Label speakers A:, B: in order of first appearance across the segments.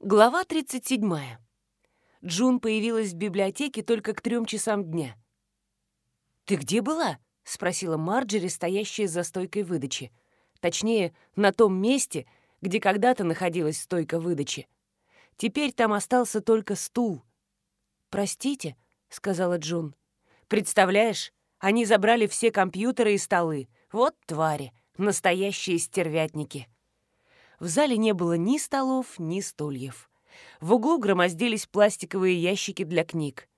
A: Глава 37. Джун появилась в библиотеке только к трем часам дня. «Ты где была?» — спросила Марджери, стоящая за стойкой выдачи. Точнее, на том месте, где когда-то находилась стойка выдачи. Теперь там остался только стул. «Простите», — сказала Джун. «Представляешь, они забрали все компьютеры и столы. Вот твари, настоящие стервятники». В зале не было ни столов, ни стульев. В углу громоздились пластиковые ящики для книг.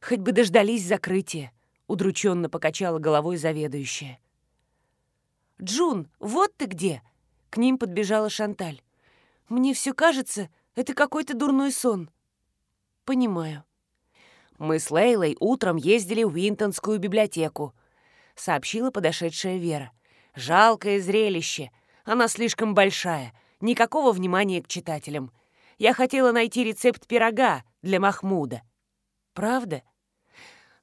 A: «Хоть бы дождались закрытия», — удрученно покачала головой заведующая. «Джун, вот ты где!» — к ним подбежала Шанталь. «Мне все кажется, это какой-то дурной сон». «Понимаю». «Мы с Лейлой утром ездили в Уинтонскую библиотеку», — сообщила подошедшая Вера. «Жалкое зрелище. Она слишком большая. Никакого внимания к читателям. Я хотела найти рецепт пирога для Махмуда. Правда?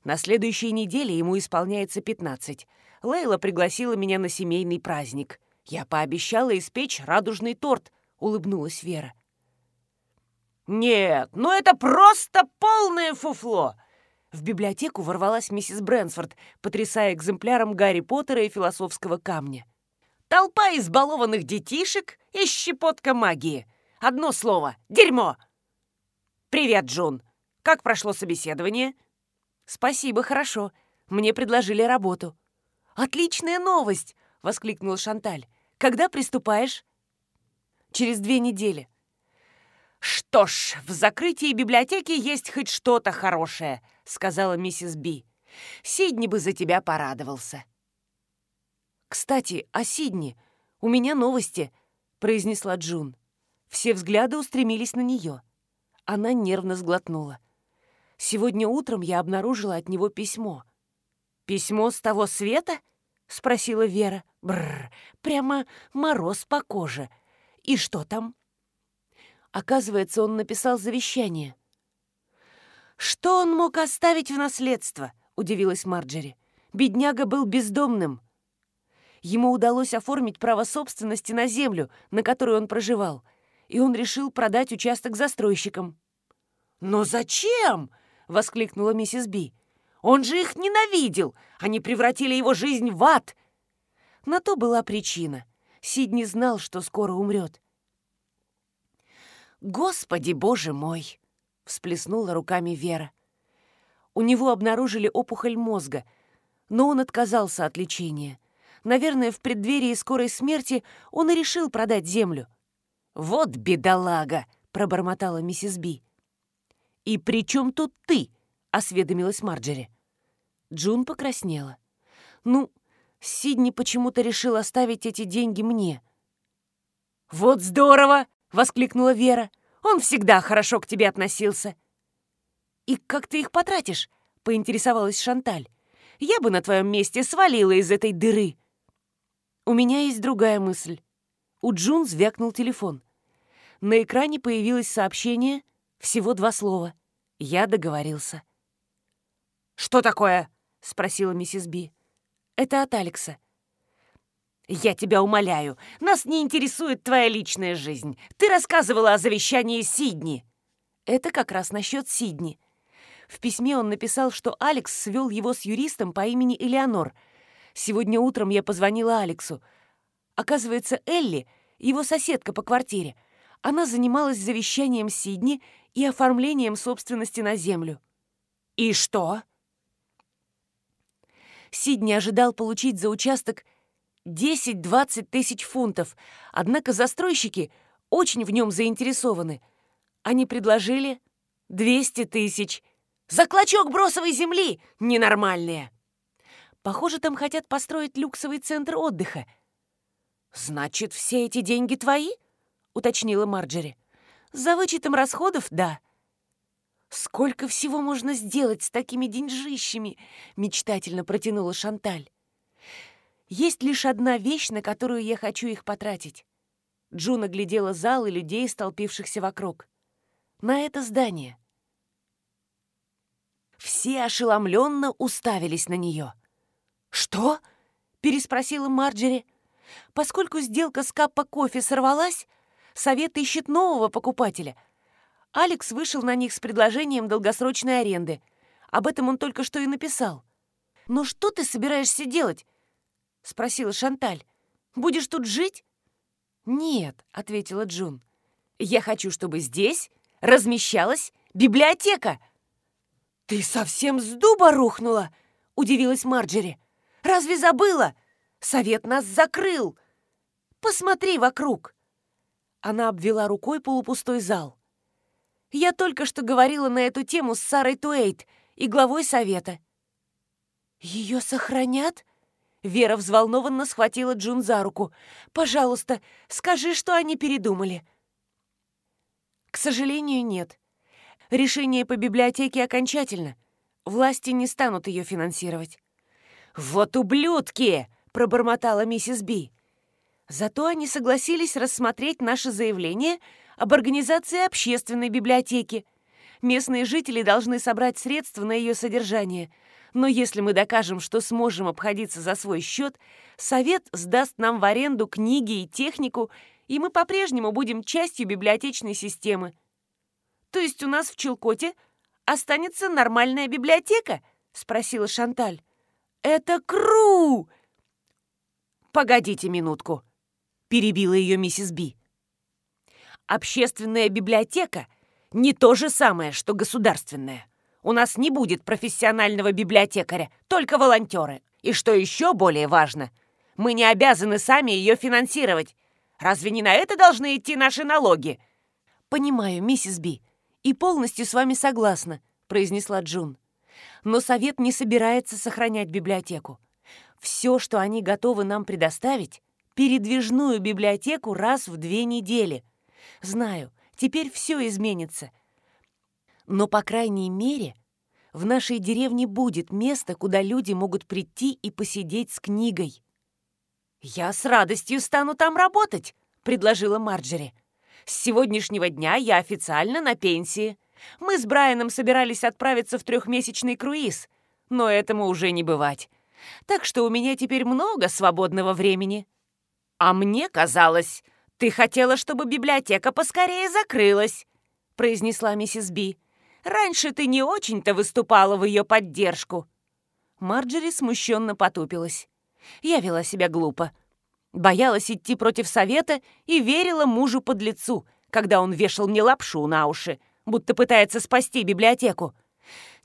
A: На следующей неделе ему исполняется 15. Лейла пригласила меня на семейный праздник. Я пообещала испечь радужный торт, улыбнулась Вера. «Нет, ну это просто полное фуфло!» В библиотеку ворвалась миссис Брэнсфорд, потрясая экземпляром Гарри Поттера и философского камня. Толпа избалованных детишек и щепотка магии. Одно слово — дерьмо. «Привет, Джун. Как прошло собеседование?» «Спасибо, хорошо. Мне предложили работу». «Отличная новость!» — воскликнула Шанталь. «Когда приступаешь?» «Через две недели». «Что ж, в закрытии библиотеки есть хоть что-то хорошее», — сказала миссис Би. «Сидни бы за тебя порадовался». «Кстати, о Сидни. У меня новости», — произнесла Джун. Все взгляды устремились на нее. Она нервно сглотнула. «Сегодня утром я обнаружила от него письмо». «Письмо с того света?» — спросила Вера. Бррр, прямо мороз по коже. И что там? Оказывается, он написал завещание. «Что он мог оставить в наследство?» — удивилась Марджери. «Бедняга был бездомным». Ему удалось оформить право собственности на землю, на которой он проживал, и он решил продать участок застройщикам. «Но зачем?» — воскликнула миссис Би. «Он же их ненавидел! Они превратили его жизнь в ад!» На то была причина. Сидни знал, что скоро умрет. «Господи, боже мой!» — всплеснула руками Вера. У него обнаружили опухоль мозга, но он отказался от лечения. Наверное, в преддверии скорой смерти он и решил продать землю. «Вот бедолага!» — пробормотала миссис Би. «И при чем тут ты?» — осведомилась Марджери. Джун покраснела. «Ну, Сидни почему-то решил оставить эти деньги мне». «Вот здорово!» — воскликнула Вера. «Он всегда хорошо к тебе относился». «И как ты их потратишь?» — поинтересовалась Шанталь. «Я бы на твоем месте свалила из этой дыры». У меня есть другая мысль. У Джун звякнул телефон. На экране появилось сообщение, всего два слова. Я договорился. «Что такое?» — спросила миссис Би. «Это от Алекса». «Я тебя умоляю, нас не интересует твоя личная жизнь. Ты рассказывала о завещании Сидни». Это как раз насчет Сидни. В письме он написал, что Алекс свел его с юристом по имени Элеонор — Сегодня утром я позвонила Алексу. Оказывается, Элли, его соседка по квартире, она занималась завещанием Сидни и оформлением собственности на землю. «И что?» Сидни ожидал получить за участок 10-20 тысяч фунтов, однако застройщики очень в нем заинтересованы. Они предложили 200 тысяч. За клочок бросовой земли! Ненормальные! Похоже, там хотят построить люксовый центр отдыха. «Значит, все эти деньги твои?» — уточнила Марджери. «За вычетом расходов, да». «Сколько всего можно сделать с такими деньжищами?» — мечтательно протянула Шанталь. «Есть лишь одна вещь, на которую я хочу их потратить». Джуна глядела зал и людей, столпившихся вокруг. «На это здание». Все ошеломленно уставились на нее. «Что?» — переспросила Марджери. Поскольку сделка с Каппа кофе сорвалась, Совет ищет нового покупателя. Алекс вышел на них с предложением долгосрочной аренды. Об этом он только что и написал. «Но что ты собираешься делать?» — спросила Шанталь. «Будешь тут жить?» «Нет», — ответила Джун. «Я хочу, чтобы здесь размещалась библиотека». «Ты совсем с дуба рухнула?» — удивилась Марджери. «Разве забыла? Совет нас закрыл. Посмотри вокруг». Она обвела рукой полупустой зал. «Я только что говорила на эту тему с Сарой Туэйт и главой совета». «Ее сохранят?» Вера взволнованно схватила Джун за руку. «Пожалуйста, скажи, что они передумали». «К сожалению, нет. Решение по библиотеке окончательно. Власти не станут ее финансировать». «Вот ублюдки!» — пробормотала миссис Би. Зато они согласились рассмотреть наше заявление об организации общественной библиотеки. Местные жители должны собрать средства на ее содержание. Но если мы докажем, что сможем обходиться за свой счет, совет сдаст нам в аренду книги и технику, и мы по-прежнему будем частью библиотечной системы. То есть у нас в Челкоте останется нормальная библиотека? Спросила Шанталь. Это кру! Погодите минутку перебила ее миссис Би. Общественная библиотека не то же самое, что государственная. У нас не будет профессионального библиотекаря, только волонтеры. И что еще более важно, мы не обязаны сами ее финансировать. Разве не на это должны идти наши налоги? Понимаю, миссис Би, и полностью с вами согласна, произнесла Джун. Но совет не собирается сохранять библиотеку. Все, что они готовы нам предоставить, передвижную библиотеку раз в две недели. Знаю, теперь все изменится. Но, по крайней мере, в нашей деревне будет место, куда люди могут прийти и посидеть с книгой. «Я с радостью стану там работать», — предложила Марджери. «С сегодняшнего дня я официально на пенсии. Мы с Брайаном собирались отправиться в трехмесячный круиз, но этому уже не бывать. Так что у меня теперь много свободного времени». «А мне казалось, ты хотела, чтобы библиотека поскорее закрылась», произнесла миссис Би. «Раньше ты не очень-то выступала в ее поддержку». Марджери смущенно потупилась. Я вела себя глупо. Боялась идти против совета и верила мужу под лицу, когда он вешал мне лапшу на уши, будто пытается спасти библиотеку.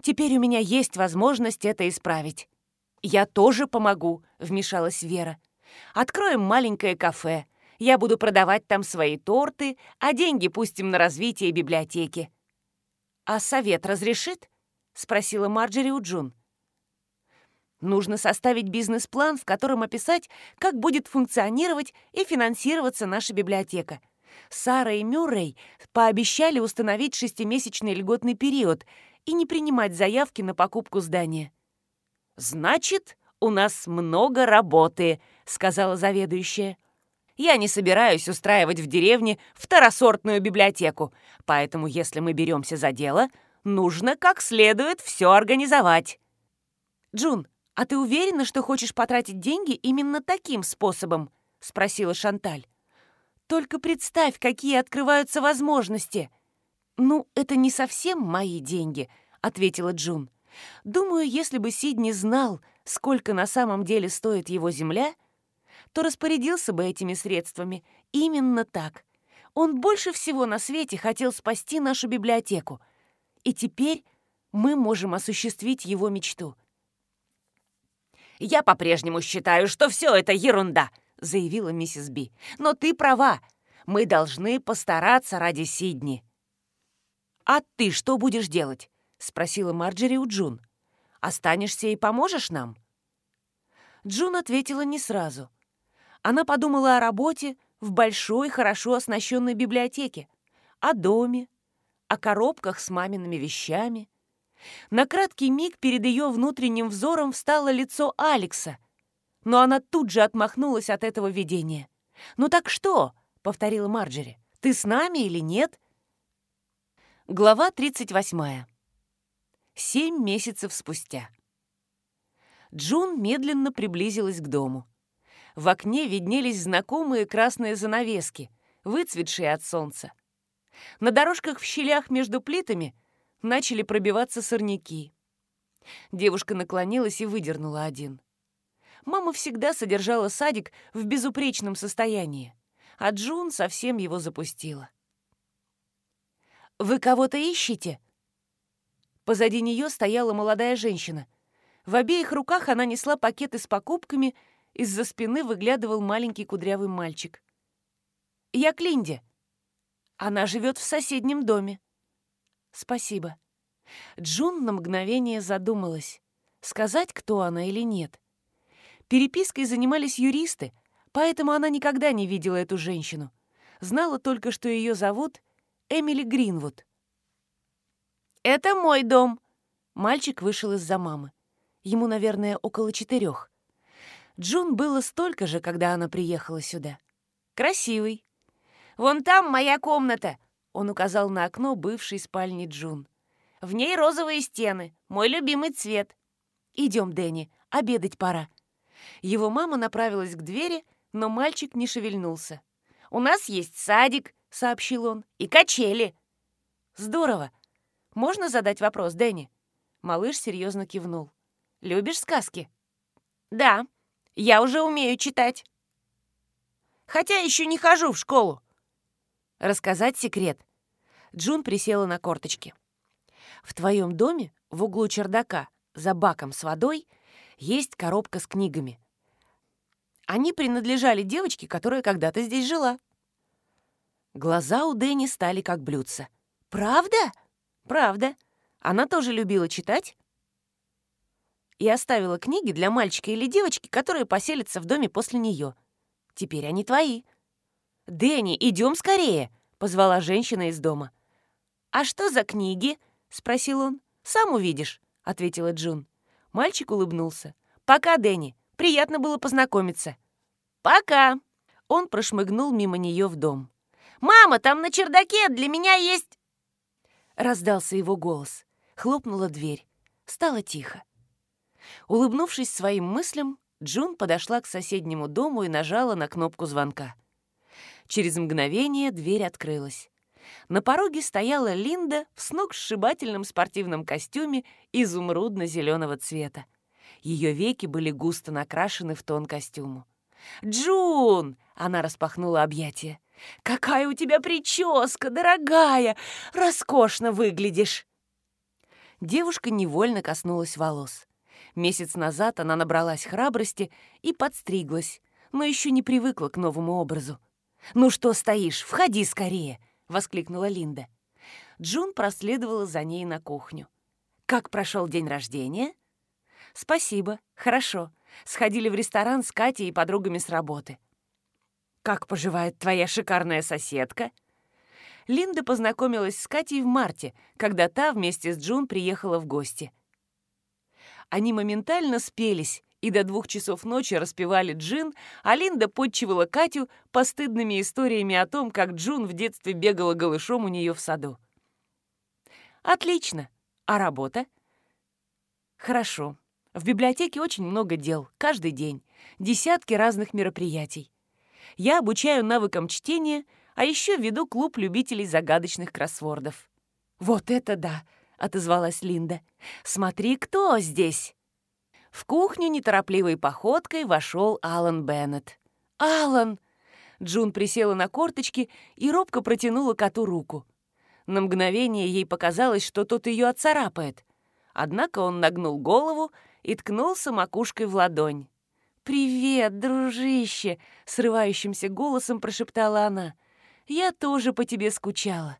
A: Теперь у меня есть возможность это исправить. «Я тоже помогу», — вмешалась Вера. Откроем маленькое кафе. Я буду продавать там свои торты, а деньги пустим на развитие библиотеки». «А совет разрешит?» — спросила Марджери у Джун. «Нужно составить бизнес-план, в котором описать, как будет функционировать и финансироваться наша библиотека. Сара и Мюррей пообещали установить шестимесячный льготный период и не принимать заявки на покупку здания». «Значит, у нас много работы», сказала заведующая. «Я не собираюсь устраивать в деревне второсортную библиотеку, поэтому если мы беремся за дело, нужно как следует все организовать». «Джун, а ты уверена, что хочешь потратить деньги именно таким способом?» — спросила Шанталь. «Только представь, какие открываются возможности!» «Ну, это не совсем мои деньги», — ответила Джун. «Думаю, если бы Сидни знал, сколько на самом деле стоит его земля, — то распорядился бы этими средствами именно так. Он больше всего на свете хотел спасти нашу библиотеку. И теперь мы можем осуществить его мечту. «Я по-прежнему считаю, что все это ерунда», — заявила миссис Би. «Но ты права. Мы должны постараться ради Сидни». «А ты что будешь делать?» — спросила Марджери у Джун. «Останешься и поможешь нам?» Джун ответила не сразу. Она подумала о работе в большой, хорошо оснащенной библиотеке, о доме, о коробках с мамиными вещами. На краткий миг перед ее внутренним взором встало лицо Алекса, но она тут же отмахнулась от этого видения. «Ну так что?» — повторила Марджери. «Ты с нами или нет?» Глава 38. Семь месяцев спустя. Джун медленно приблизилась к дому. В окне виднелись знакомые красные занавески. выцветшие от солнца. На дорожках в щелях между плитами начали пробиваться сорняки. Девушка наклонилась и выдернула один. Мама всегда содержала садик в безупречном состоянии, а Джун совсем его запустила. «Вы кого-то ищете?» Позади нее стояла молодая женщина. В обеих руках она несла пакеты с покупками, из-за спины выглядывал маленький кудрявый мальчик. «Я Клинди. Она живет в соседнем доме». «Спасибо». Джун на мгновение задумалась, сказать, кто она или нет. Перепиской занимались юристы, поэтому она никогда не видела эту женщину. Знала только, что ее зовут Эмили Гринвуд. «Это мой дом!» Мальчик вышел из-за мамы. Ему, наверное, около четырех. Джун было столько же, когда она приехала сюда. Красивый. «Вон там моя комната!» Он указал на окно бывшей спальни Джун. «В ней розовые стены, мой любимый цвет. Идем, Дэнни, обедать пора». Его мама направилась к двери, но мальчик не шевельнулся. «У нас есть садик», — сообщил он, — «и качели». «Здорово. Можно задать вопрос, Дэнни?» Малыш серьезно кивнул. Любишь сказки? Да, я уже умею читать. Хотя еще не хожу в школу. Рассказать секрет. Джун присела на корточки. В твоем доме, в углу чердака, за баком с водой, есть коробка с книгами. Они принадлежали девочке, которая когда-то здесь жила. Глаза у Дэнни стали как блюдца. «Правда?» «Правда. Она тоже любила читать и оставила книги для мальчика или девочки, которые поселятся в доме после нее. Теперь они твои. «Дэнни, идем скорее!» — позвала женщина из дома. «А что за книги?» — спросил он. «Сам увидишь», — ответила Джун. Мальчик улыбнулся. «Пока, Дэнни. Приятно было познакомиться». «Пока!» Он прошмыгнул мимо нее в дом. «Мама, там на чердаке для меня есть...» Раздался его голос. Хлопнула дверь. Стало тихо. Улыбнувшись своим мыслям, Джун подошла к соседнему дому и нажала на кнопку звонка. Через мгновение дверь открылась. На пороге стояла Линда в сногсшибательном спортивном костюме изумрудно-зеленого цвета. Ее веки были густо накрашены в тон костюму. «Джун!» — она распахнула объятия. «Какая у тебя прическа, дорогая! Роскошно выглядишь!» Девушка невольно коснулась волос. Месяц назад она набралась храбрости и подстриглась, но еще не привыкла к новому образу. «Ну что стоишь? Входи скорее!» — воскликнула Линда. Джун проследовала за ней на кухню. «Как прошел день рождения?» «Спасибо, хорошо. Сходили в ресторан с Катей и подругами с работы». «Как поживает твоя шикарная соседка?» Линда познакомилась с Катей в марте, когда та вместе с Джун приехала в гости. Они моментально спелись и до двух часов ночи распевали джин, а Линда подчивала Катю постыдными историями о том, как Джун в детстве бегала голышом у нее в саду. «Отлично. А работа?» «Хорошо. В библиотеке очень много дел, каждый день. Десятки разных мероприятий. Я обучаю навыкам чтения, а еще веду клуб любителей загадочных кроссвордов». «Вот это да! — отозвалась Линда. «Смотри, кто здесь!» В кухню неторопливой походкой вошел Алан Беннет. «Алан!» Джун присела на корточки и робко протянула коту руку. На мгновение ей показалось, что тот ее отцарапает. Однако он нагнул голову и ткнулся макушкой в ладонь. «Привет, дружище!» — срывающимся голосом прошептала она. «Я тоже по тебе скучала».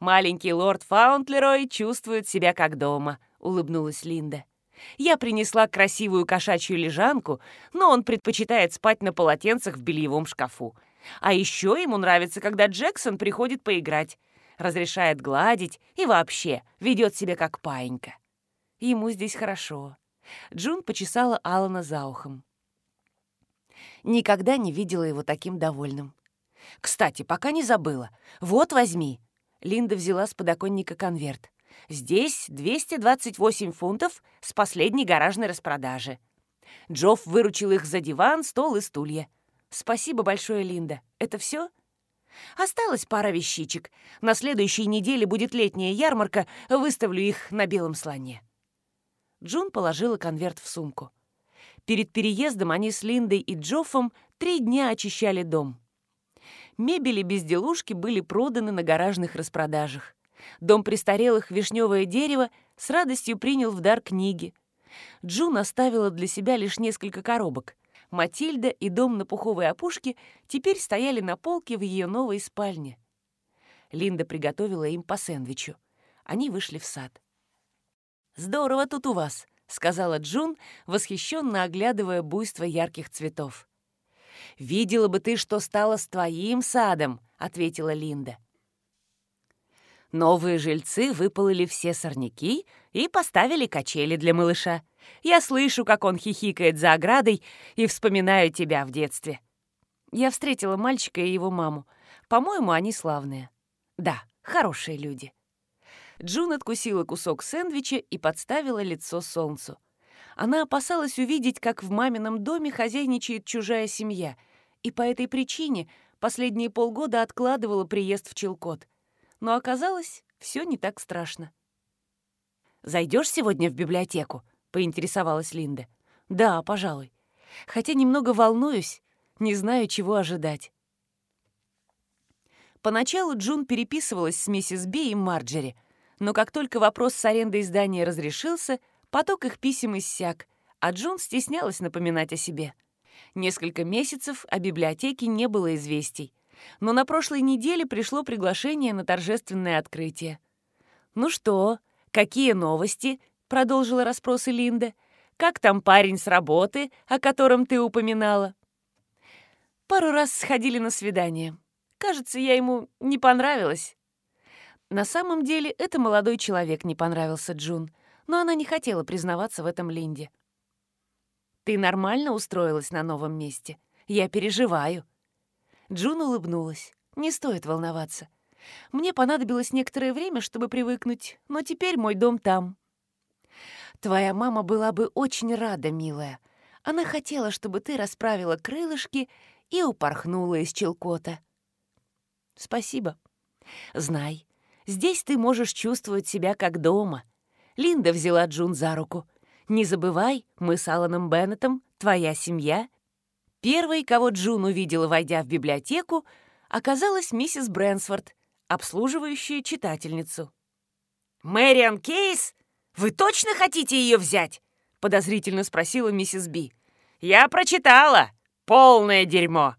A: «Маленький лорд Фаунтлерой чувствует себя как дома», — улыбнулась Линда. «Я принесла красивую кошачью лежанку, но он предпочитает спать на полотенцах в бельевом шкафу. А еще ему нравится, когда Джексон приходит поиграть, разрешает гладить и вообще ведет себя как паинька. Ему здесь хорошо». Джун почесала Алана за ухом. Никогда не видела его таким довольным. «Кстати, пока не забыла. Вот возьми». Линда взяла с подоконника конверт. «Здесь 228 фунтов с последней гаражной распродажи. Джофф выручил их за диван, стол и стулья. Спасибо большое, Линда. Это все? Осталась пара вещичек. На следующей неделе будет летняя ярмарка, выставлю их на белом слоне». Джун положила конверт в сумку. Перед переездом они с Линдой и Джоффом три дня очищали дом. Мебели безделушки были проданы на гаражных распродажах. Дом престарелых «Вишневое дерево» с радостью принял в дар книги. Джун оставила для себя лишь несколько коробок. Матильда и дом на пуховой опушке теперь стояли на полке в ее новой спальне. Линда приготовила им по сэндвичу. Они вышли в сад. «Здорово тут у вас», — сказала Джун, восхищенно оглядывая буйство ярких цветов. «Видела бы ты, что стало с твоим садом», — ответила Линда. Новые жильцы выпололи все сорняки и поставили качели для малыша. Я слышу, как он хихикает за оградой и вспоминаю тебя в детстве. Я встретила мальчика и его маму. По-моему, они славные. Да, хорошие люди. Джун откусила кусок сэндвича и подставила лицо солнцу. Она опасалась увидеть, как в мамином доме хозяйничает чужая семья, и по этой причине последние полгода откладывала приезд в Челкот — но оказалось, все не так страшно. «Зайдешь сегодня в библиотеку?» — поинтересовалась Линда. «Да, пожалуй. Хотя немного волнуюсь, не знаю, чего ожидать». Поначалу Джун переписывалась с миссис Би и Марджери, но как только вопрос с арендой здания разрешился, поток их писем иссяк, а Джун стеснялась напоминать о себе. Несколько месяцев о библиотеке не было известий, но на прошлой неделе пришло приглашение на торжественное открытие. «Ну что, какие новости?» — продолжила расспросы Линда. «Как там парень с работы, о котором ты упоминала?» Пару раз сходили на свидание. Кажется, я ему не понравилась. На самом деле, это молодой человек не понравился Джун, но она не хотела признаваться в этом Линде. «Ты нормально устроилась на новом месте? Я переживаю», Джун улыбнулась. «Не стоит волноваться. Мне понадобилось некоторое время, чтобы привыкнуть, но теперь мой дом там». «Твоя мама была бы очень рада, милая. Она хотела, чтобы ты расправила крылышки и упорхнула из Челкота». «Спасибо. Знай, здесь ты можешь чувствовать себя как дома». Линда взяла Джун за руку. «Не забывай, мы с Аланом Беннетом, твоя семья Первой, кого Джун увидела, войдя в библиотеку, оказалась миссис Брэнсфорд, обслуживающая читательницу. «Мэриан Кейс? Вы точно хотите ее взять?» — подозрительно спросила миссис Би. «Я прочитала. Полное дерьмо».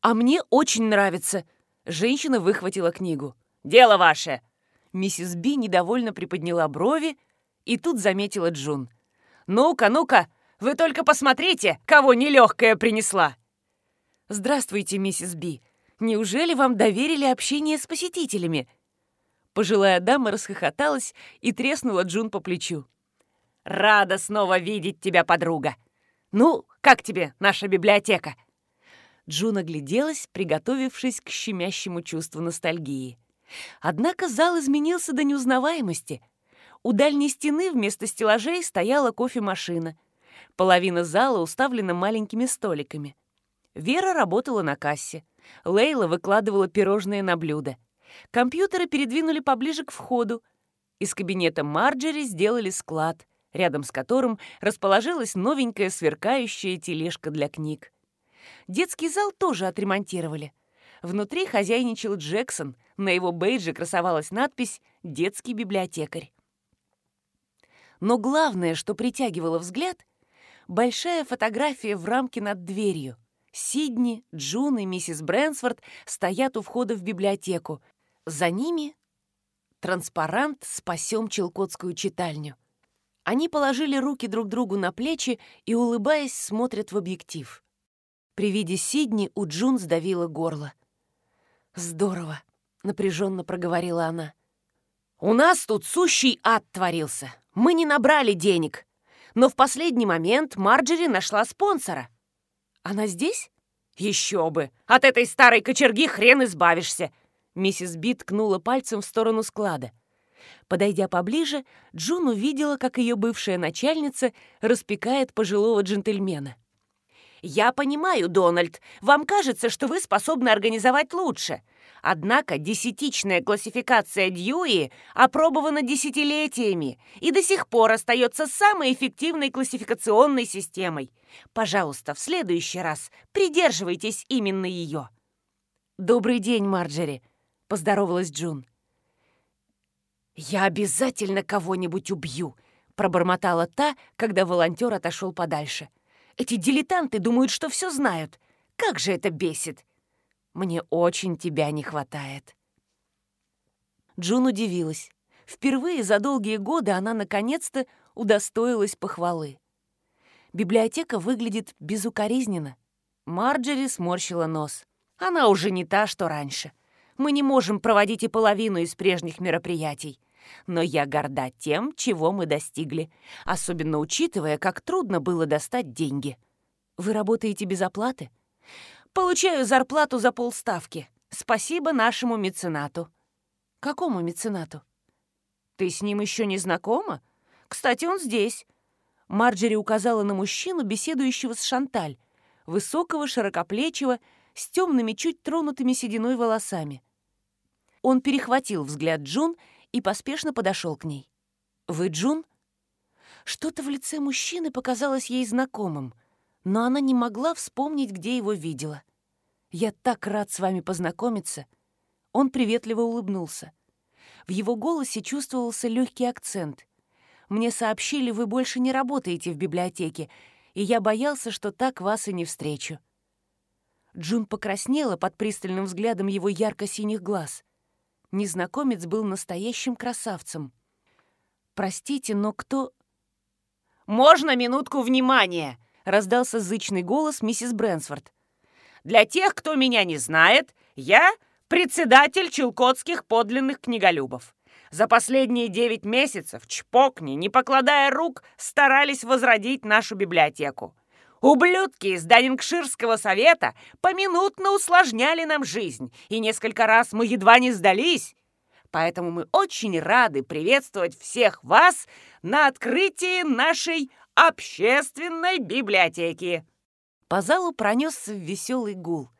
A: «А мне очень нравится». Женщина выхватила книгу. «Дело ваше!» Миссис Би недовольно приподняла брови и тут заметила Джун. «Ну-ка, ну-ка, вы только посмотрите, кого нелегкая принесла!» «Здравствуйте, миссис Би. Неужели вам доверили общение с посетителями?» Пожилая дама расхохоталась и треснула Джун по плечу. «Рада снова видеть тебя, подруга! Ну, как тебе наша библиотека?» Джун огляделась, приготовившись к щемящему чувству ностальгии. Однако зал изменился до неузнаваемости. У дальней стены вместо стеллажей стояла кофемашина — Половина зала уставлена маленькими столиками. Вера работала на кассе. Лейла выкладывала пирожные на блюдо. Компьютеры передвинули поближе к входу. Из кабинета Марджери сделали склад, рядом с которым расположилась новенькая сверкающая тележка для книг. Детский зал тоже отремонтировали. Внутри хозяйничал Джексон, на его бейдже красовалась надпись «Детский библиотекарь». Но главное, что притягивало взгляд, большая фотография в рамке над дверью. Сидни, Джун и миссис Брэнсфорд стоят у входа в библиотеку. За ними транспарант «Спасем Челкотскую читальню». Они положили руки друг другу на плечи и, улыбаясь, смотрят в объектив. При виде Сидни у Джун сдавило горло. «Здорово», — напряженно проговорила она. «У нас тут сущий ад творился. Мы не набрали денег но в последний момент Марджери нашла спонсора. Она здесь? Еще бы! От этой старой кочерги хрен избавишься!» Миссис Би ткнула пальцем в сторону склада. Подойдя поближе, Джун увидела, как ее бывшая начальница распекает пожилого джентльмена. Я понимаю, Дональд, вам кажется, что вы способны организовать лучше. Однако десятичная классификация Дьюи опробована десятилетиями и до сих пор остается самой эффективной классификационной системой. Пожалуйста, в следующий раз придерживайтесь именно ее. «Добрый день, Марджери», — поздоровалась Джун. «Я обязательно кого-нибудь убью», — пробормотала та, когда волонтер отошел подальше. «Эти дилетанты думают, что все знают. Как же это бесит!» Мне очень тебя не хватает». Джун удивилась. Впервые за долгие годы она наконец-то удостоилась похвалы. Библиотека выглядит безукоризненно. Марджери сморщила нос. Она уже не та, что раньше. Мы не можем проводить и половину из прежних мероприятий. Но я горда тем, чего мы достигли, особенно учитывая, как трудно было достать деньги. Вы работаете без оплаты? Получаю зарплату за полставки. Спасибо нашему меценату». «Какому меценату?» «Ты с ним еще не знакома? Кстати, он здесь». Марджери указала на мужчину, беседующего с Шанталь, высокого, широкоплечего, с темными, чуть тронутыми сединой волосами. Он перехватил взгляд Джун и поспешно подошел к ней. «Вы Джун?» Что-то в лице мужчины показалось ей знакомым но она не могла вспомнить, где его видела. «Я так рад с вами познакомиться!» Он приветливо улыбнулся. В его голосе чувствовался легкий акцент. «Мне сообщили, вы больше не работаете в библиотеке, и я боялся, что так вас и не встречу». Джун покраснела под пристальным взглядом его ярко-синих глаз. Незнакомец был настоящим красавцем. «Простите, но кто...» «Можно минутку внимания?» Раздался зычный голос миссис Брэнсфорд. «Для тех, кто меня не знает, я председатель Челкотских подлинных книголюбов. За последние девять месяцев чпокни, не покладая рук, старались возродить нашу библиотеку. Ублюдки из Данингширского совета поминутно усложняли нам жизнь, и несколько раз мы едва не сдались. Поэтому мы очень рады приветствовать всех вас на открытии нашей общественной библиотеки!» По залу пронесся веселый гул.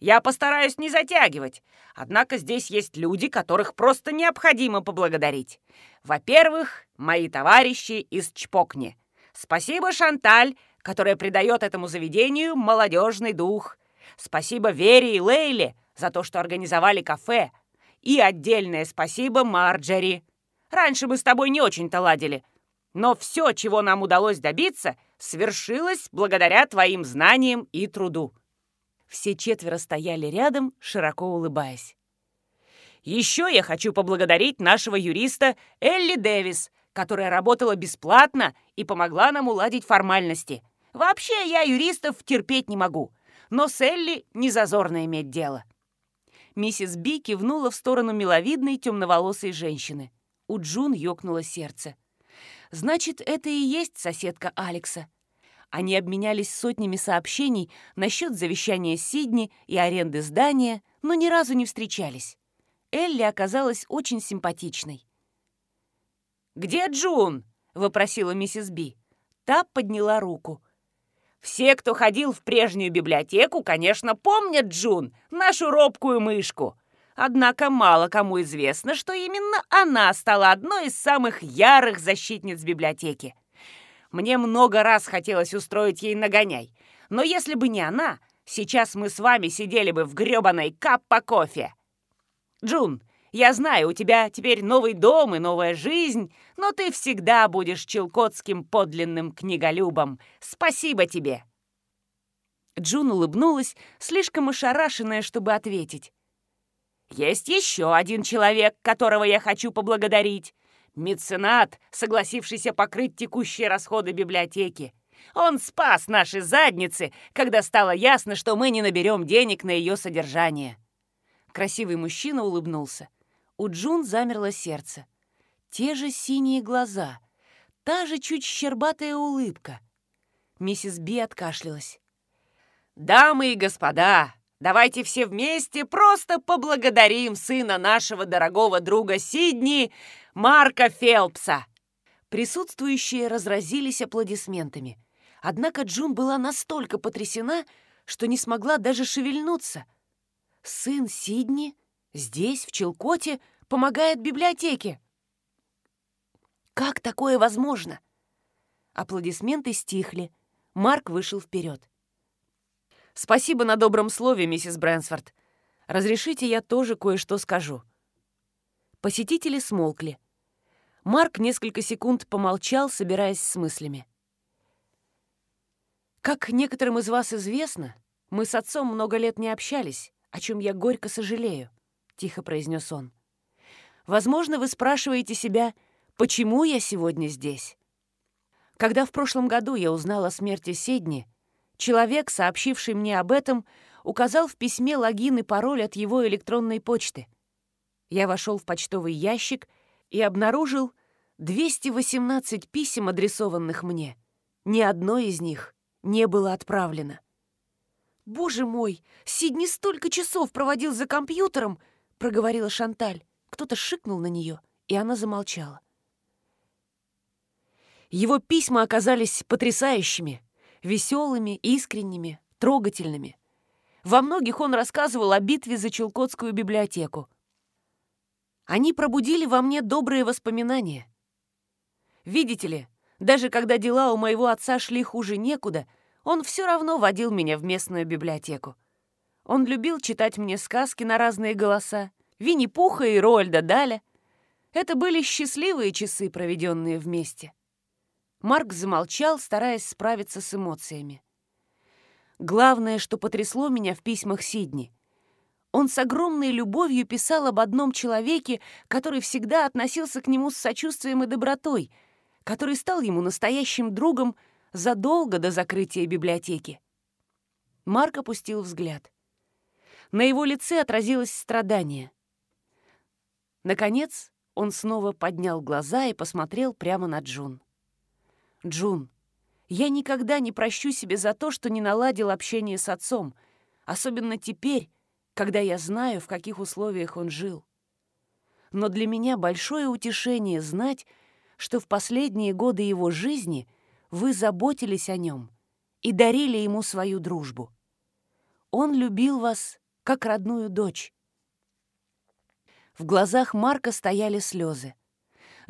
A: «Я постараюсь не затягивать, однако здесь есть люди, которых просто необходимо поблагодарить. Во-первых, мои товарищи из Чпокни. Спасибо, Шанталь, которая придает этому заведению молодежный дух. Спасибо Вере и Лейле за то, что организовали кафе. И отдельное спасибо Марджери. Раньше мы с тобой не очень-то ладили, но все, чего нам удалось добиться, свершилось благодаря твоим знаниям и труду». Все четверо стояли рядом, широко улыбаясь. «Еще я хочу поблагодарить нашего юриста Элли Дэвис, которая работала бесплатно и помогла нам уладить формальности. Вообще, я юристов терпеть не могу, но с Элли не зазорно иметь дело». Миссис Би кивнула в сторону миловидной темноволосой женщины. У Джун ёкнуло сердце. Значит, это и есть соседка Алекса. Они обменялись сотнями сообщений насчет завещания Сидни и аренды здания, но ни разу не встречались. Элли оказалась очень симпатичной. «Где Джун?» — вопросила миссис Би. Та подняла руку. «Все, кто ходил в прежнюю библиотеку, конечно, помнят Джун, нашу робкую мышку. Однако мало кому известно, что именно она стала одной из самых ярых защитниц библиотеки. Мне много раз хотелось устроить ей нагоняй, но если бы не она, сейчас мы с вами сидели бы в грёбаной каппа кофе. Джун, я знаю, у тебя теперь новый дом и новая жизнь, но ты всегда будешь челкотским подлинным книголюбом. Спасибо тебе!» Джун улыбнулась, слишком ошарашенная, чтобы ответить. Есть еще один человек, которого я хочу поблагодарить. Меценат, согласившийся покрыть текущие расходы библиотеки. Он спас наши задницы, когда стало ясно, что мы не наберем денег на ее содержание. Красивый мужчина улыбнулся. У Джун замерло сердце. Те же синие глаза, та же чуть щербатая улыбка. Миссис Би откашлялась. «Дамы и господа, Давайте все вместе просто поблагодарим сына нашего дорогого друга Сидни, Марка Фелпса!» Присутствующие разразились аплодисментами. Однако Джун была настолько потрясена, что не смогла даже шевельнуться. Сын Сидни здесь, в Челкоте, помогает библиотеке. Как такое возможно? Аплодисменты стихли. Марк вышел вперед. «Спасибо на добром слове, миссис Брэнсфорд. Разрешите, я тоже кое-что скажу». Посетители смолкли. Марк несколько секунд помолчал, собираясь с мыслями. «Как некоторым из вас известно, мы с отцом много лет не общались, о чем я горько сожалею», — тихо произнес он. «Возможно, вы спрашиваете себя, почему я сегодня здесь?» Когда в прошлом году я узнала о смерти Седни, человек, сообщивший мне об этом, указал в письме логин и пароль от его электронной почты. Я вошел в почтовый ящик и обнаружил 218 писем, адресованных мне. Ни одно из них не было отправлено. «Боже мой, Сидни столько часов проводил за компьютером!» — проговорила Шанталь. Кто-то шикнул на нее, и она замолчала. Его письма оказались потрясающими, веселыми, искренними, трогательными. Во многих он рассказывал о битве за Челкотскую библиотеку. Они пробудили во мне добрые воспоминания. Видите ли, даже когда дела у моего отца шли хуже некуда, он все равно водил меня в местную библиотеку. Он любил читать мне сказки на разные голоса, Винни-Пуха и Роальда Даля. Это были счастливые часы, проведенные вместе. Марк замолчал, стараясь справиться с эмоциями. Главное, что потрясло меня в письмах Сидни. Он с огромной любовью писал об одном человеке, который всегда относился к нему с сочувствием и добротой, который стал ему настоящим другом задолго до закрытия библиотеки. Марк опустил взгляд. На его лице отразилось страдание. Наконец, он снова поднял глаза и посмотрел прямо на Джун. Джун, я никогда не прощу себе за то, что не наладил общение с отцом, особенно теперь, когда я знаю, в каких условиях он жил. Но для меня большое утешение знать, что в последние годы его жизни вы заботились о нем и дарили ему свою дружбу. Он любил вас, как родную дочь. В глазах Марка стояли слезы.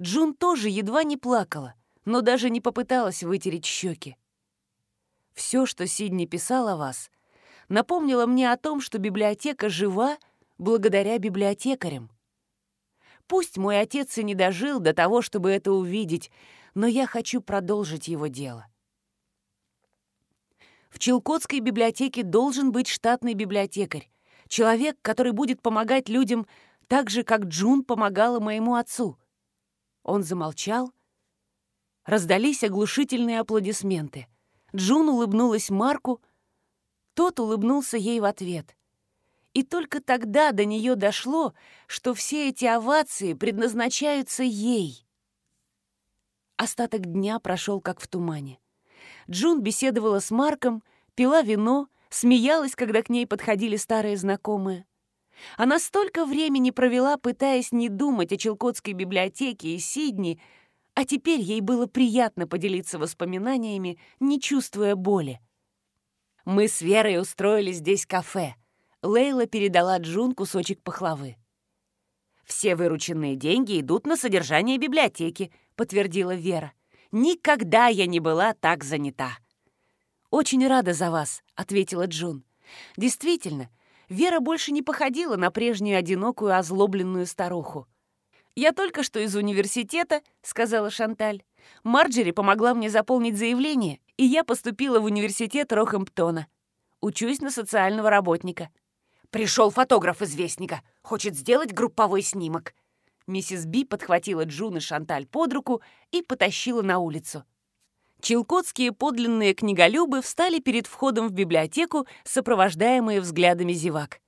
A: Джун тоже едва не плакала — но даже не попыталась вытереть щеки. Все, что Сидни писал о вас, напомнило мне о том, что библиотека жива благодаря библиотекарям. Пусть мой отец и не дожил до того, чтобы это увидеть, но я хочу продолжить его дело. В Челкотской библиотеке должен быть штатный библиотекарь, человек, который будет помогать людям так же, как Джун помогала моему отцу. Он замолчал, Раздались оглушительные аплодисменты. Джун улыбнулась Марку, тот улыбнулся ей в ответ. И только тогда до нее дошло, что все эти овации предназначаются ей. Остаток дня прошел как в тумане. Джун беседовала с Марком, пила вино, смеялась, когда к ней подходили старые знакомые. Она столько времени провела, пытаясь не думать о Челкотской библиотеке и Сидни, а теперь ей было приятно поделиться воспоминаниями, не чувствуя боли. «Мы с Верой устроили здесь кафе», — Лейла передала Джун кусочек пахлавы. «Все вырученные деньги идут на содержание библиотеки», — подтвердила Вера. «Никогда я не была так занята». «Очень рада за вас», — ответила Джун. «Действительно, Вера больше не походила на прежнюю одинокую озлобленную старуху. «Я только что из университета», — сказала Шанталь. «Марджери помогла мне заполнить заявление, и я поступила в университет Рохэмптона. Учусь на социального работника». «Пришел фотограф известника. Хочет сделать групповой снимок». Миссис Би подхватила Джун и Шанталь под руку и потащила на улицу. Челкотские подлинные книголюбы встали перед входом в библиотеку, сопровождаемые взглядами зевак.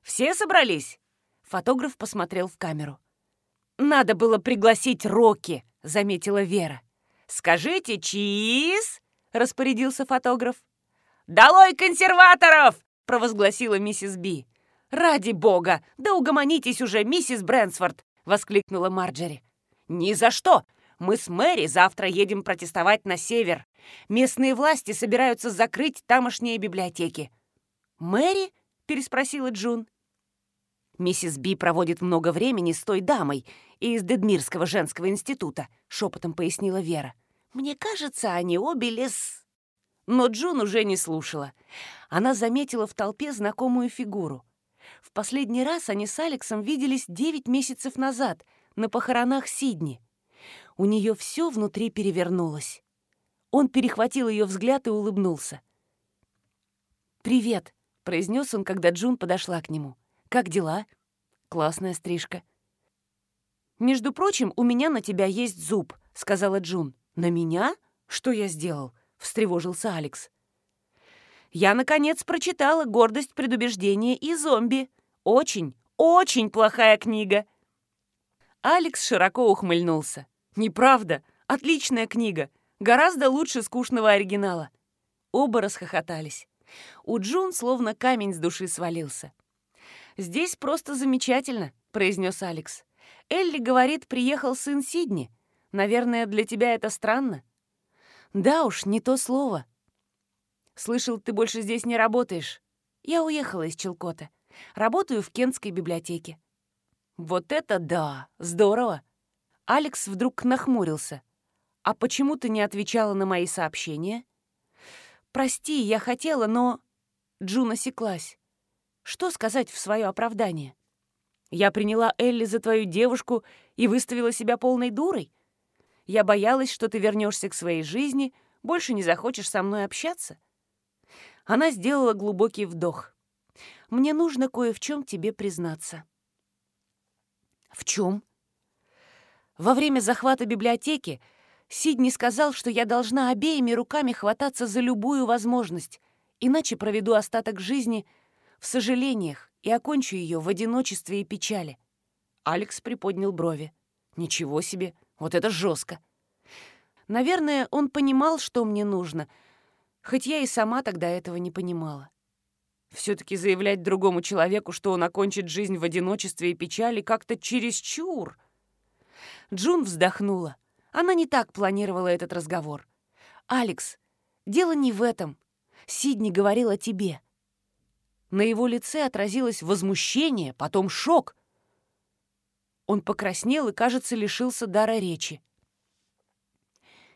A: «Все собрались?» Фотограф посмотрел в камеру. «Надо было пригласить Рокки», — заметила Вера. «Скажите чиз!» — распорядился фотограф. «Долой консерваторов!» — провозгласила миссис Би. «Ради бога! Да угомонитесь уже, миссис Брэнсфорд!» — воскликнула Марджери. «Ни за что! Мы с Мэри завтра едем протестовать на север. Местные власти собираются закрыть тамошние библиотеки». «Мэри?» — переспросила Джун. «Миссис Би проводит много времени с той дамой из Дедмирского женского института», — шепотом пояснила Вера. «Мне кажется, они обе лес...» Но Джун уже не слушала. Она заметила в толпе знакомую фигуру. В последний раз они с Алексом виделись девять месяцев назад на похоронах Сидни. У нее все внутри перевернулось. Он перехватил ее взгляд и улыбнулся. «Привет», — произнес он, когда Джун подошла к нему. «Как дела?» «Классная стрижка». «Между прочим, у меня на тебя есть зуб», — сказала Джун. «На меня? Что я сделал?» — встревожился Алекс. «Я, наконец, прочитала «Гордость, предубеждение и зомби». Очень, очень плохая книга». Алекс широко ухмыльнулся. «Неправда. Отличная книга. Гораздо лучше скучного оригинала». Оба расхохотались. У Джун словно камень с души свалился. «Здесь просто замечательно», — произнес Алекс. «Элли говорит, приехал сын Сидни. Наверное, для тебя это странно?» «Да уж, не то слово». «Слышал, ты больше здесь не работаешь?» «Я уехала из Челкота. Работаю в Кентской библиотеке». «Вот это да! Здорово!» Алекс вдруг нахмурился. «А почему ты не отвечала на мои сообщения?» «Прости, я хотела, но...» Джун осеклась. «Что сказать в свое оправдание? Я приняла Элли за твою девушку и выставила себя полной дурой? Я боялась, что ты вернешься к своей жизни, больше не захочешь со мной общаться?» Она сделала глубокий вдох. «Мне нужно кое в чем тебе признаться». «В чем?» Во время захвата библиотеки Сидни сказал, что я должна обеими руками хвататься за любую возможность, иначе проведу остаток жизни в сожалениях и окончу ее в одиночестве и печали. Алекс приподнял брови. «Ничего себе! Вот это жестко!» Наверное, он понимал, что мне нужно, хоть я и сама тогда этого не понимала. Все-таки заявлять другому человеку, что он окончит жизнь в одиночестве и печали, как-то чересчур. Джун вздохнула. Она не так планировала этот разговор. «Алекс, дело не в этом. Сидни говорил о тебе». На его лице отразилось возмущение, потом шок. Он покраснел и, кажется, лишился дара речи.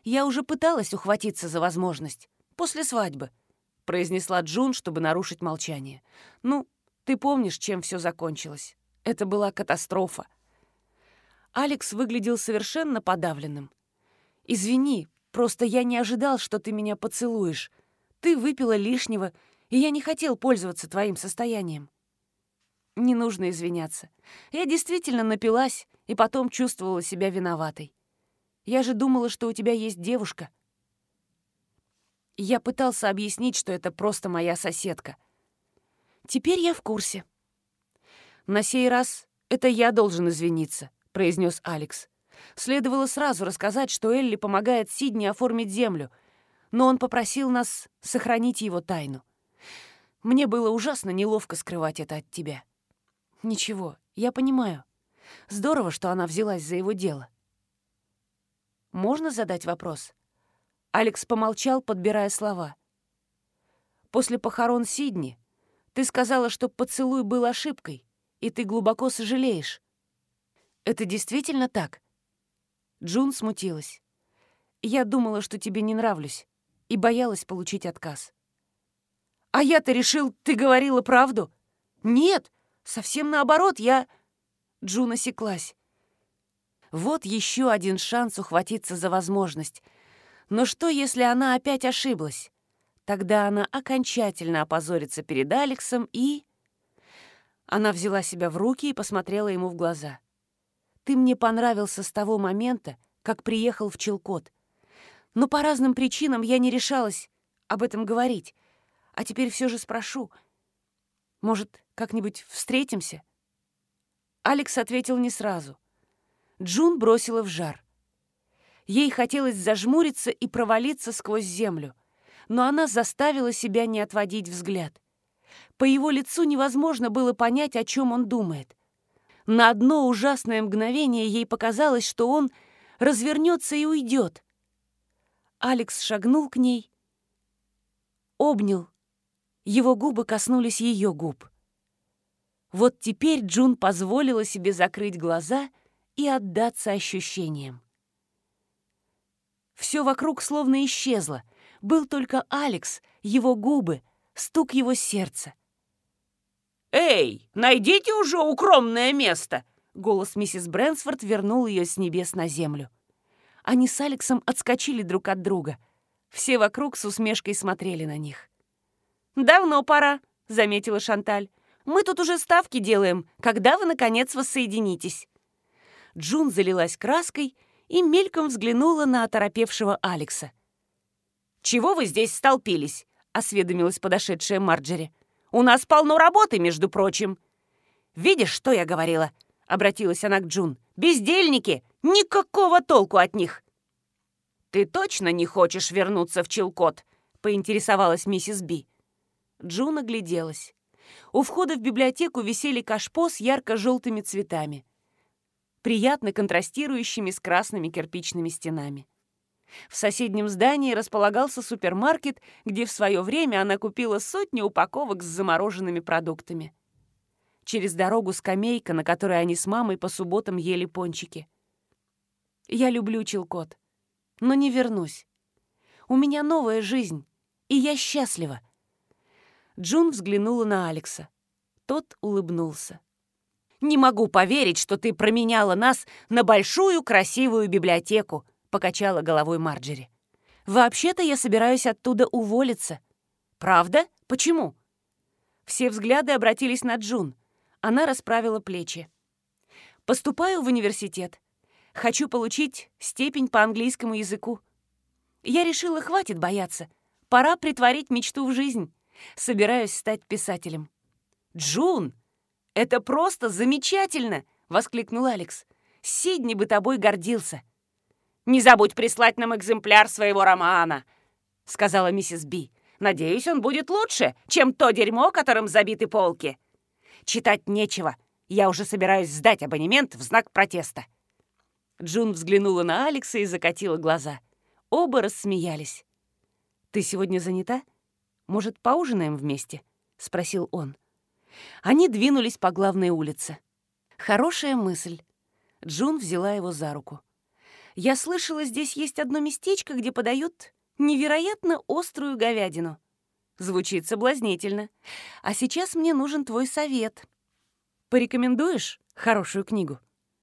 A: «Я уже пыталась ухватиться за возможность. После свадьбы произнесла Джун, чтобы нарушить молчание. «Ну, ты помнишь, чем все закончилось? Это была катастрофа». Алекс выглядел совершенно подавленным. «Извини, просто я не ожидал, что ты меня поцелуешь. Ты выпила лишнего, и я не хотел пользоваться твоим состоянием». «Не нужно извиняться. Я действительно напилась и потом чувствовала себя виноватой. Я же думала, что у тебя есть девушка». Я пытался объяснить, что это просто моя соседка. Теперь я в курсе. На сей раз это я должен извиниться, произнес Алекс. Следовало сразу рассказать, что Элли помогает Сидни оформить землю, но он попросил нас сохранить его тайну. Мне было ужасно неловко скрывать это от тебя. Ничего, я понимаю. Здорово, что она взялась за его дело. Можно задать вопрос? Алекс помолчал, подбирая слова. «После похорон Сидни ты сказала, что поцелуй был ошибкой, и ты глубоко сожалеешь. Это действительно так?» Джун смутилась. «Я думала, что тебе не нравлюсь, и боялась получить отказ». «А я-то решил, ты говорила правду?» «Нет, совсем наоборот, я...» Джун осеклась. Вот еще один шанс ухватиться за возможность — но что, если она опять ошиблась? Тогда она окончательно опозорится перед Алексом и... Она взяла себя в руки и посмотрела ему в глаза. «Ты мне понравился с того момента, как приехал в Челкот. Но по разным причинам я не решалась об этом говорить. А теперь все же спрошу. Может, как-нибудь встретимся?» Алекс ответил не сразу. Джун бросила в жар. Ей хотелось зажмуриться и провалиться сквозь землю, но она заставила себя не отводить взгляд. По его лицу невозможно было понять, о чем он думает. На одно ужасное мгновение ей показалось, что он развернется и уйдет. Алекс шагнул к ней, обнял. Его губы коснулись ее губ. Вот теперь Джун позволила себе закрыть глаза и отдаться ощущениям. Все вокруг словно исчезло. Был только Алекс, его губы, стук его сердца.
B: «Эй, найдите уже укромное место!»
A: Голос миссис Брэнсфорд вернул ее с небес на землю. Они с Алексом отскочили друг от друга. Все вокруг с усмешкой смотрели на них.
B: «Давно пора», — заметила Шанталь. «Мы тут уже ставки делаем, когда вы, наконец, воссоединитесь».
A: Джун залилась краской и мельком взглянула на оторопевшего Алекса.
B: «Чего вы здесь столпились?» — осведомилась подошедшая Марджери. «У нас полно работы, между прочим». «Видишь, что я говорила?» — обратилась она к Джун. «Бездельники! Никакого толку от них!» «Ты точно не хочешь вернуться в Челкот?» — поинтересовалась миссис Би.
A: Джун огляделась. У входа в библиотеку висели кашпо с ярко-желтыми цветами, приятно контрастирующими с красными кирпичными стенами. В соседнем здании располагался супермаркет, где в свое время она купила сотни упаковок с замороженными продуктами. Через дорогу скамейка, на которой они с мамой по субботам ели пончики. Я люблю Челкот, но не вернусь. У меня новая жизнь, и я счастлива. Джун взглянула на Алекса. Тот улыбнулся.
B: «Не могу поверить, что ты променяла нас на большую красивую библиотеку», — покачала головой Марджери.
A: «Вообще-то я собираюсь оттуда уволиться».
B: «Правда? Почему?»
A: Все взгляды обратились на Джун — она расправила плечи. «Поступаю в университет. Хочу получить степень по английскому языку. Я решила, хватит бояться. Пора притворить мечту в жизнь. Собираюсь стать писателем».
B: «Джун, это просто замечательно!» — воскликнул Алекс. «Сидни бы тобой гордился». «Не забудь прислать нам экземпляр своего романа», — сказала миссис Би. «Надеюсь, он будет лучше, чем то дерьмо, которым забиты полки». Читать нечего. Я уже собираюсь сдать абонемент в знак протеста».
A: Джун взглянула на Алекса и закатила глаза. Оба рассмеялись. «Ты сегодня занята? Может, поужинаем вместе?» — спросил он. Они двинулись по главной улице. «Хорошая мысль». Джун взяла его за руку. «Я слышала, здесь есть одно местечко, где подают невероятно острую говядину. Звучит соблазнительно. А сейчас мне нужен твой совет. Порекомендуешь хорошую книгу?